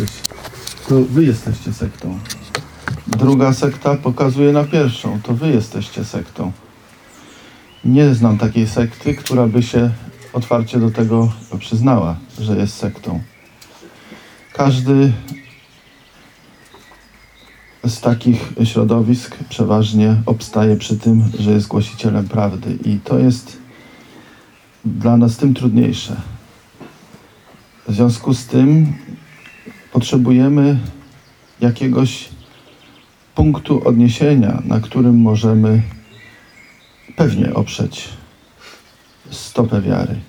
jesteś. To wy jesteście sektą. Druga sekta pokazuje na pierwszą. To wy jesteście sektą. Nie znam takiej sekty, która by się otwarcie do tego przyznała, że jest sektą. Każdy z takich środowisk przeważnie obstaje przy tym, że jest głosicielem prawdy, i to jest dla nas tym trudniejsze. W związku z tym potrzebujemy jakiegoś punktu odniesienia, na którym możemy pewnie oprzeć stopę wiary.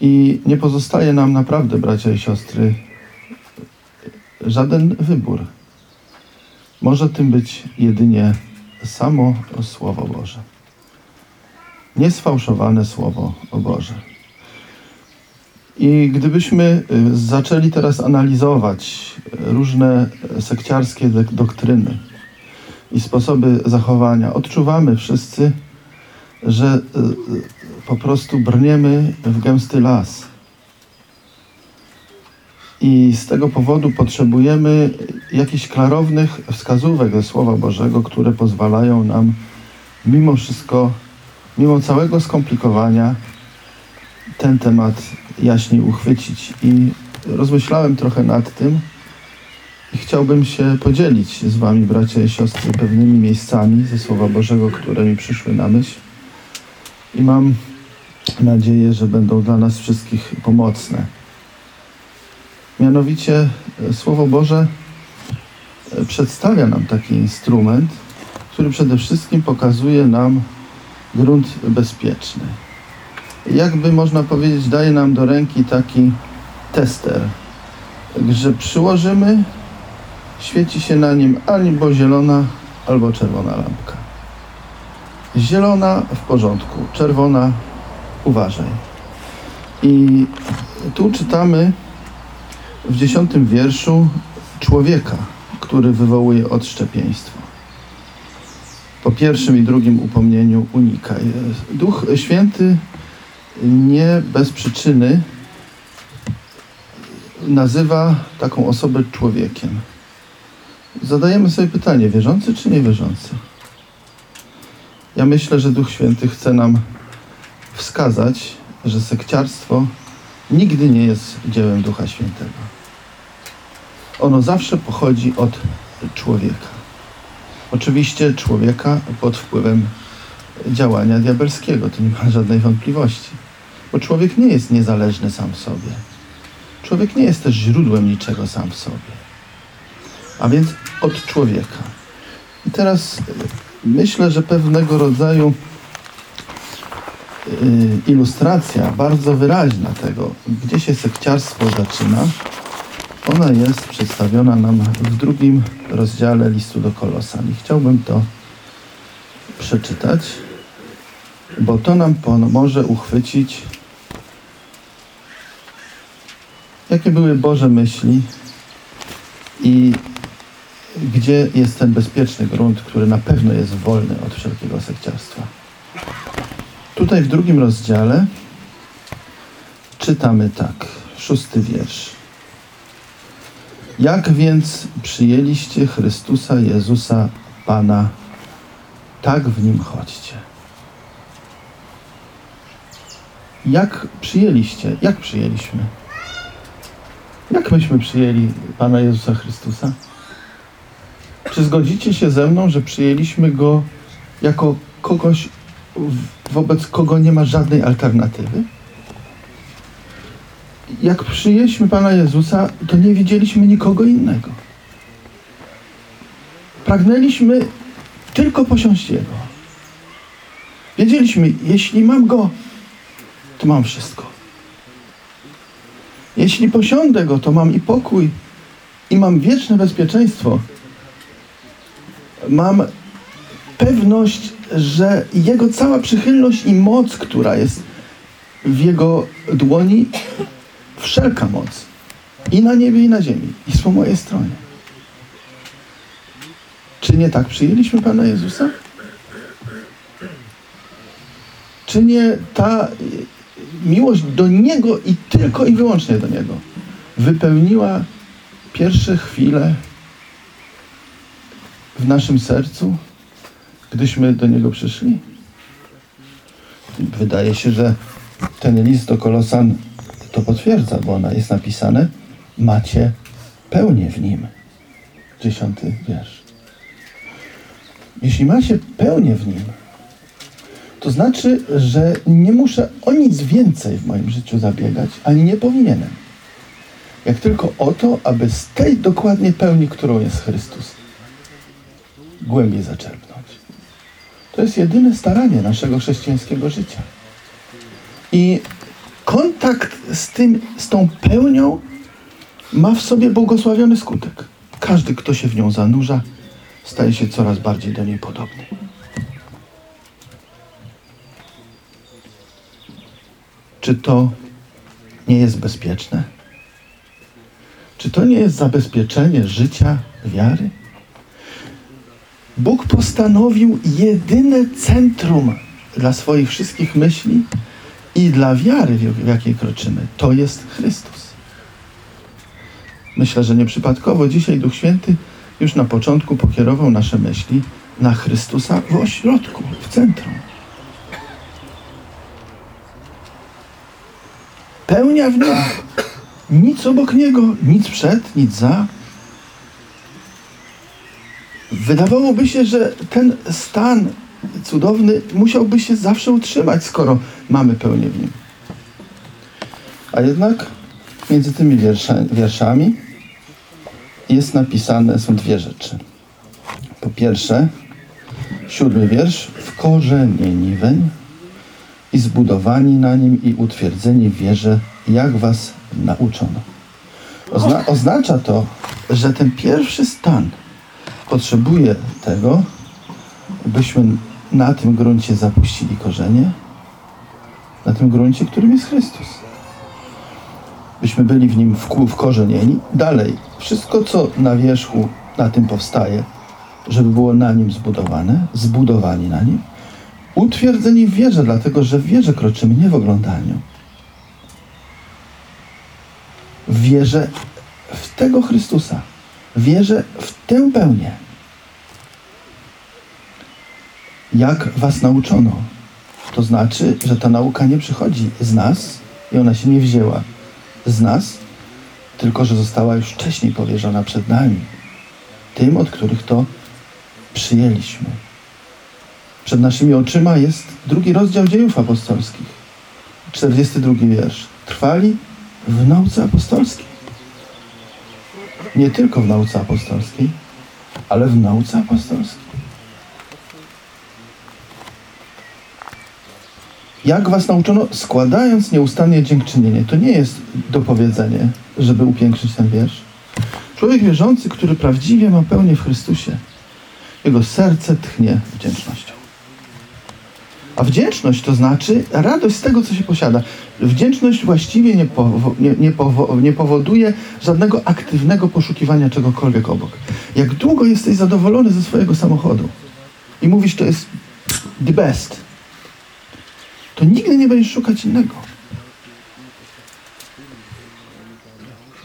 I nie pozostaje nam naprawdę, bracia i siostry, żaden wybór. Może tym być jedynie samo Słowo Boże. Niesfałszowane Słowo o Boże. I gdybyśmy y, zaczęli teraz analizować różne sekciarskie dok- doktryny i sposoby zachowania, odczuwamy wszyscy, że y, y, po prostu brniemy w gęsty las. I z tego powodu potrzebujemy jakichś klarownych wskazówek ze Słowa Bożego, które pozwalają nam mimo wszystko, mimo całego skomplikowania, ten temat jaśniej uchwycić. I rozmyślałem trochę nad tym i chciałbym się podzielić z Wami, bracia i siostry, pewnymi miejscami ze Słowa Bożego, które mi przyszły na myśl. I mam nadzieję, że będą dla nas wszystkich pomocne. Mianowicie e, Słowo Boże e, przedstawia nam taki instrument, który przede wszystkim pokazuje nam grunt bezpieczny. Jakby można powiedzieć, daje nam do ręki taki tester, że przyłożymy, świeci się na nim albo zielona, albo czerwona lampka. Zielona w porządku, czerwona uważaj. I tu czytamy w dziesiątym wierszu człowieka, który wywołuje odszczepieństwo. Po pierwszym i drugim upomnieniu unikaj. Duch Święty nie bez przyczyny nazywa taką osobę człowiekiem. Zadajemy sobie pytanie, wierzący czy niewierzący? Ja myślę, że Duch Święty chce nam wskazać, że sekciarstwo nigdy nie jest dziełem Ducha Świętego. Ono zawsze pochodzi od człowieka. Oczywiście człowieka pod wpływem działania diabelskiego, to nie ma żadnej wątpliwości. Bo człowiek nie jest niezależny sam w sobie. Człowiek nie jest też źródłem niczego sam w sobie. A więc od człowieka. I teraz y, myślę, że pewnego rodzaju y, ilustracja bardzo wyraźna tego, gdzie się sekciarstwo zaczyna, ona jest przedstawiona nam w drugim rozdziale listu do Kolosan. I chciałbym to przeczytać, bo to nam pomoże uchwycić, jakie były Boże myśli i gdzie jest ten bezpieczny grunt, który na pewno jest wolny od wszelkiego sekciarstwa. Tutaj w drugim rozdziale czytamy tak, szósty wiersz. Jak więc przyjęliście Chrystusa Jezusa Pana, tak w Nim chodźcie. Jak przyjęliście? Jak przyjęliśmy? Jak myśmy przyjęli Pana Jezusa Chrystusa? Czy zgodzicie się ze mną, że przyjęliśmy Go jako kogoś, wobec kogo nie ma żadnej alternatywy? Jak przyjęliśmy Pana Jezusa, to nie widzieliśmy nikogo innego. Pragnęliśmy tylko posiąść Jego. Wiedzieliśmy, jeśli mam Go, to mam wszystko. Jeśli posiądę Go, to mam i pokój, i mam wieczne bezpieczeństwo. Mam pewność, że Jego cała przychylność i moc, która jest w Jego dłoni, wszelka moc, i na niebie, i na ziemi, jest po mojej stronie. Czy nie tak przyjęliśmy Pana Jezusa? Czy nie ta miłość do Niego i tylko i wyłącznie do Niego wypełniła pierwsze chwile w naszym sercu, gdyśmy do Niego przyszli? Wydaje się, że ten list do Kolosan to potwierdza, bo ona jest napisane macie pełnię w Nim. Dziesiąty wiersz. Jeśli macie pełnię w Nim, to znaczy, że nie muszę o nic więcej w moim życiu zabiegać, ani nie powinienem. Jak tylko o to, aby z tej dokładnie pełni, którą jest Chrystus, głębiej zaczerpnąć. To jest jedyne staranie naszego chrześcijańskiego życia. I kontakt z, tym, z tą pełnią ma w sobie błogosławiony skutek. Każdy, kto się w nią zanurza, staje się coraz bardziej do niej podobny. Czy to nie jest bezpieczne? Czy to nie jest zabezpieczenie życia wiary? Bóg postanowił jedyne centrum dla swoich wszystkich myśli i dla wiary, w jakiej kroczymy. To jest Chrystus. Myślę, że nieprzypadkowo dzisiaj Duch Święty już na początku pokierował nasze myśli na Chrystusa w ośrodku, w centrum. Pełnia w nim. Nic obok niego, nic przed, nic za. Wydawałoby się, że ten stan cudowny musiałby się zawsze utrzymać, skoro mamy pełnię w nim. A jednak między tymi wiersza, wierszami jest napisane, są dwie rzeczy. Po pierwsze, siódmy wiersz, wkorzenieni weń i zbudowani na nim i utwierdzeni w wierze, jak was nauczono. Ozna oznacza to, że ten pierwszy stan potrzebuje tego, byśmy na tym gruncie zapuścili korzenie, na tym gruncie, którym jest Chrystus. Byśmy byli w nim wkorzenieni. Dalej, wszystko, co na wierzchu na tym powstaje, żeby było na nim zbudowane, zbudowani na nim, utwierdzeni w wierze, dlatego że w wierze kroczymy, nie w oglądaniu. W wierze w tego Chrystusa. Wierzę w tę pełnię. Jak was nauczono? To znaczy, że ta nauka nie przychodzi z nas i ona się nie wzięła z nas, tylko że została już wcześniej powierzona przed nami. Tym, od których to przyjęliśmy. Przed naszymi oczyma jest drugi rozdział dziejów apostolskich, 42 wiersz. Trwali w nauce apostolskiej. Nie tylko w nauce apostolskiej, ale w nauce apostolskiej. Jak was nauczono, składając nieustannie dziękczynienie. To nie jest dopowiedzenie, żeby upiększyć ten wiersz. Człowiek wierzący, który prawdziwie ma pełnię w Chrystusie, jego serce tchnie wdzięcznością. A wdzięczność to znaczy radość z tego, co się posiada. Wdzięczność właściwie nie, powo nie, nie, powo nie powoduje żadnego aktywnego poszukiwania czegokolwiek obok. Jak długo jesteś zadowolony ze swojego samochodu i mówisz, to jest the best, to nigdy nie będziesz szukać innego.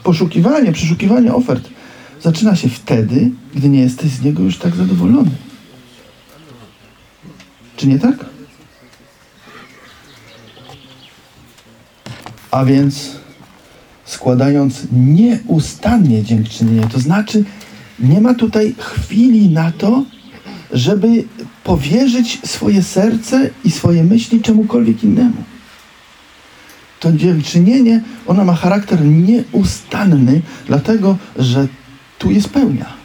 Poszukiwanie, przeszukiwanie ofert zaczyna się wtedy, gdy nie jesteś z niego już tak zadowolony. Czy nie tak? A więc składając nieustannie dziękczynienie, to znaczy nie ma tutaj chwili na to, żeby powierzyć swoje serce i swoje myśli czemukolwiek innemu. To dziękczynienie, ono ma charakter nieustanny, dlatego że tu jest pełnia.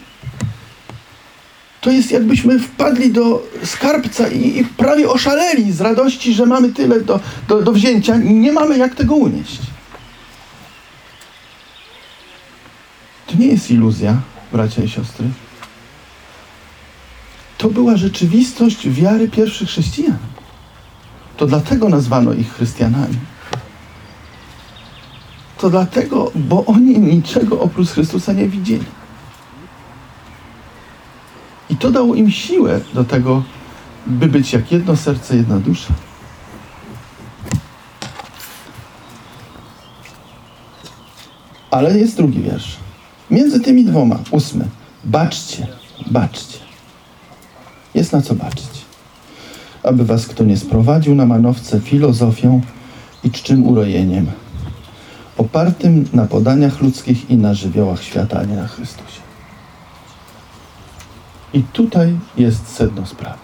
To jest jakbyśmy wpadli do skarbca i, i prawie oszaleli z radości, że mamy tyle do, do, do wzięcia nie mamy jak tego unieść. To nie jest iluzja, bracia i siostry. To była rzeczywistość wiary pierwszych chrześcijan. To dlatego nazwano ich chrystianami. To dlatego, bo oni niczego oprócz Chrystusa nie widzieli. I to dało im siłę do tego, by być jak jedno serce, jedna dusza. Ale jest drugi wiersz. Między tymi dwoma, ósmy. Baczcie, baczcie. Jest na co baczyć. Aby was kto nie sprowadził na manowce filozofią i czczym urojeniem, opartym na podaniach ludzkich i na żywiołach świata, a nie na Chrystusie. I tutaj jest sedno sprawy.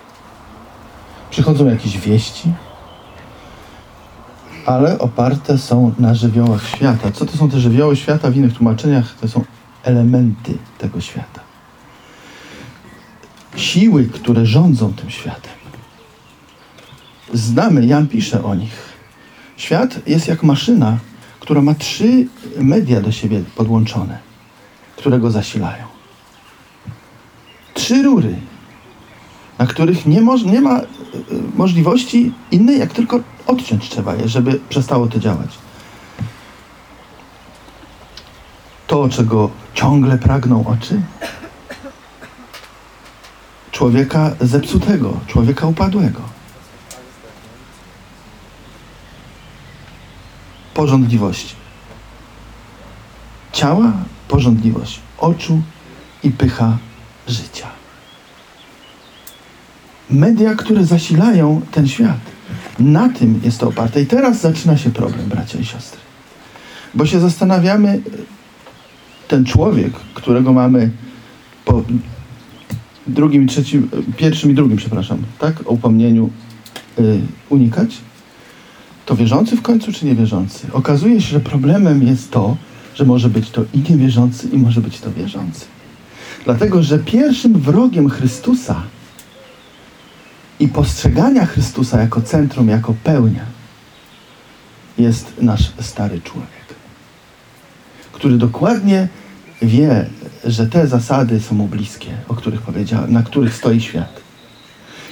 Przychodzą jakieś wieści, ale oparte są na żywiołach świata. Co to są te żywioły świata? W innych tłumaczeniach to są elementy tego świata. Siły, które rządzą tym światem. Znamy, Jan pisze o nich. Świat jest jak maszyna, która ma trzy media do siebie podłączone, które go zasilają. Trzy rury, na których nie, moż, nie ma y, możliwości innej, jak tylko odciąć trzeba je, żeby przestało to działać. To, czego ciągle pragną oczy, człowieka zepsutego, człowieka upadłego. Porządliwości. Ciała, porządliwość. Oczu i pycha życia. Media, które zasilają ten świat. Na tym jest to oparte. I teraz zaczyna się problem, bracia i siostry. Bo się zastanawiamy, ten człowiek, którego mamy po drugim, trzecim, pierwszym i drugim, przepraszam, tak, o upomnieniu y, unikać, to wierzący w końcu czy niewierzący? Okazuje się, że problemem jest to, że może być to i niewierzący, i może być to wierzący. Dlatego, że pierwszym wrogiem Chrystusa i postrzegania Chrystusa jako centrum, jako pełnia, jest nasz stary człowiek, który dokładnie wie, że te zasady są mu bliskie, o których powiedziałem, na których stoi świat.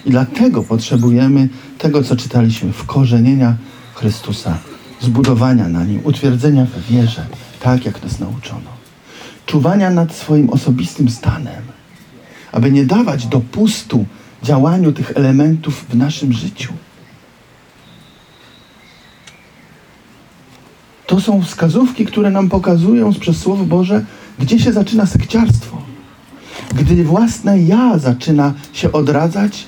I dlatego potrzebujemy tego, co czytaliśmy, wkorzenienia Chrystusa, zbudowania na nim, utwierdzenia w wierze, tak jak nas nauczono. Czuwania nad swoim osobistym stanem, aby nie dawać dopustu działaniu tych elementów w naszym życiu. To są wskazówki, które nam pokazują przez Słowo Boże, gdzie się zaczyna sekciarstwo. Gdy własne ja zaczyna się odradzać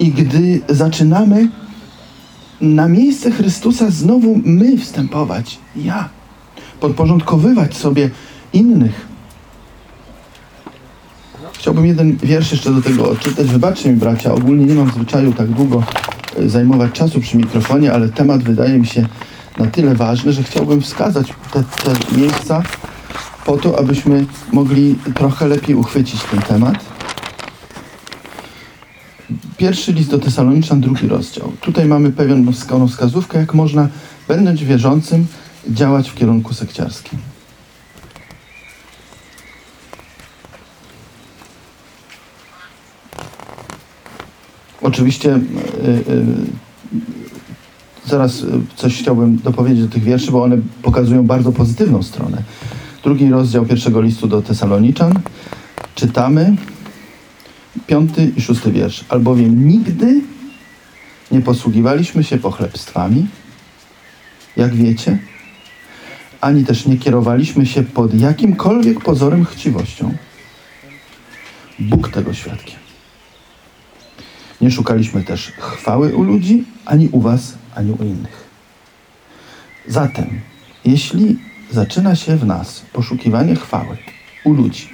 i gdy zaczynamy na miejsce Chrystusa znowu my wstępować. Ja. Podporządkowywać sobie innych. Chciałbym jeden wiersz jeszcze do tego odczytać. Wybaczcie mi, bracia, ogólnie nie mam zwyczaju tak długo e, zajmować czasu przy mikrofonie, ale temat wydaje mi się na tyle ważny, że chciałbym wskazać te, te miejsca po to, abyśmy mogli trochę lepiej uchwycić ten temat. Pierwszy list do Tesaloniczan, drugi rozdział. Tutaj mamy pewną wskazówkę, jak można, będąc wierzącym, działać w kierunku sekciarskim. Oczywiście yy, yy, zaraz coś chciałbym dopowiedzieć do tych wierszy, bo one pokazują bardzo pozytywną stronę. Drugi rozdział pierwszego listu do Tesaloniczan. Czytamy piąty i szósty wiersz. Albowiem nigdy nie posługiwaliśmy się pochlebstwami, jak wiecie, ani też nie kierowaliśmy się pod jakimkolwiek pozorem chciwością. Bóg tego świadkiem. Nie szukaliśmy też chwały u ludzi, ani u was, ani u innych. Zatem, jeśli zaczyna się w nas poszukiwanie chwały u ludzi,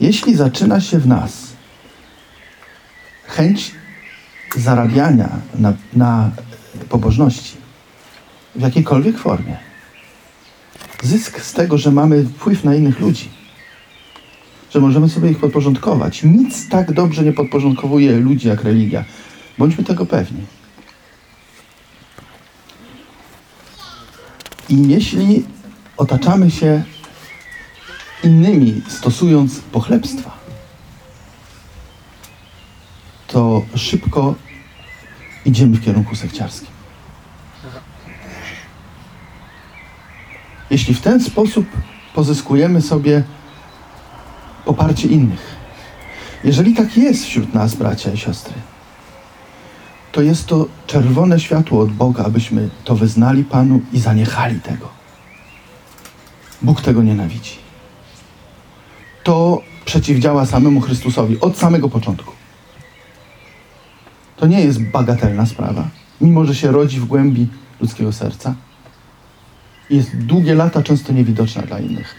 jeśli zaczyna się w nas chęć zarabiania na, na pobożności w jakiejkolwiek formie, zysk z tego, że mamy wpływ na innych ludzi, że możemy sobie ich podporządkować. Nic tak dobrze nie podporządkowuje ludzi jak religia. Bądźmy tego pewni. I jeśli otaczamy się innymi, stosując pochlebstwa, to szybko idziemy w kierunku sekciarskim. Jeśli w ten sposób pozyskujemy sobie poparcie innych, jeżeli tak jest wśród nas, bracia i siostry, to jest to czerwone światło od Boga, abyśmy to wyznali Panu i zaniechali tego. Bóg tego nienawidzi. to przeciwdziała samemu Chrystusowi od samego początku. To nie jest bagatelna sprawa, mimo że się rodzi w głębi ludzkiego serca. Jest długie lata, często niewidoczna dla innych.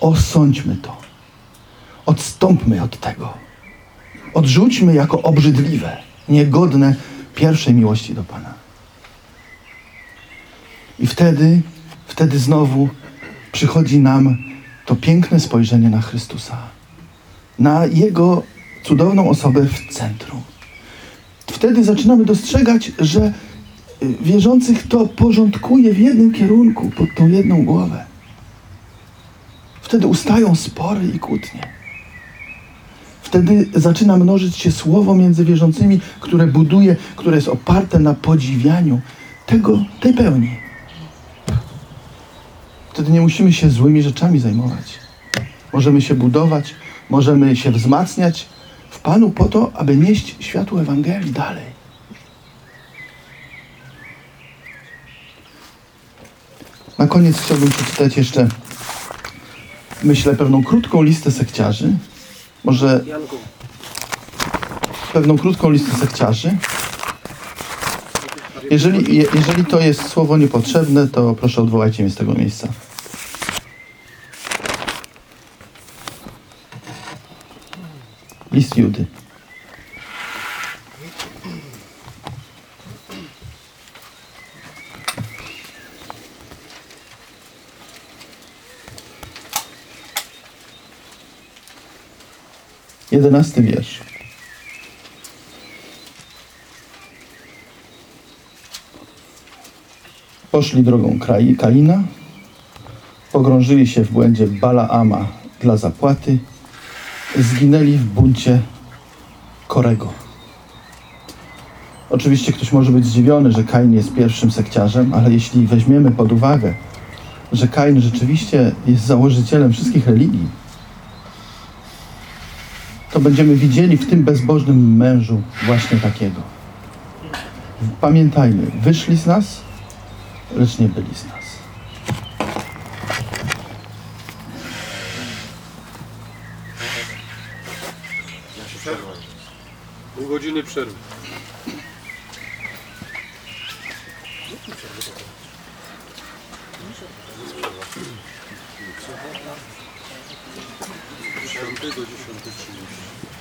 Osądźmy to. Odstąpmy od tego. Odrzućmy jako obrzydliwe, niegodne pierwszej miłości do Pana. I wtedy, wtedy znowu przychodzi nam to piękne spojrzenie na Chrystusa, na Jego cudowną osobę w centrum. Wtedy zaczynamy dostrzegać, że y, wierzących to porządkuje w jednym kierunku, pod tą jedną głowę. Wtedy ustają spory i kłótnie. Wtedy zaczyna mnożyć się słowo między wierzącymi, które buduje, które jest oparte na podziwianiu tego, tej pełni. Wtedy nie musimy się złymi rzeczami zajmować. Możemy się budować, możemy się wzmacniać w Panu po to, aby nieść światło Ewangelii dalej. Na koniec chciałbym przeczytać jeszcze, myślę, pewną krótką listę sekciarzy. Może pewną krótką listę sekciarzy. Jeżeli, je, jeżeli to jest słowo niepotrzebne, to proszę odwołajcie mnie z tego miejsca. List Judy. Jedenasty wiersz. Poszli drogą Krai- Kaina, pogrążyli się w błędzie Balaama dla zapłaty, zginęli w buncie Korego. Oczywiście ktoś może być zdziwiony, że Kain jest pierwszym sekciarzem, ale jeśli weźmiemy pod uwagę, że Kain rzeczywiście jest założycielem wszystkich religii, to będziemy widzieli w tym bezbożnym mężu właśnie takiego. Pamiętajmy, wyszli z nas, lecz nie byli z nas. pół godziny przerwy. Dziesiąty do dziesiąty trzydzieści.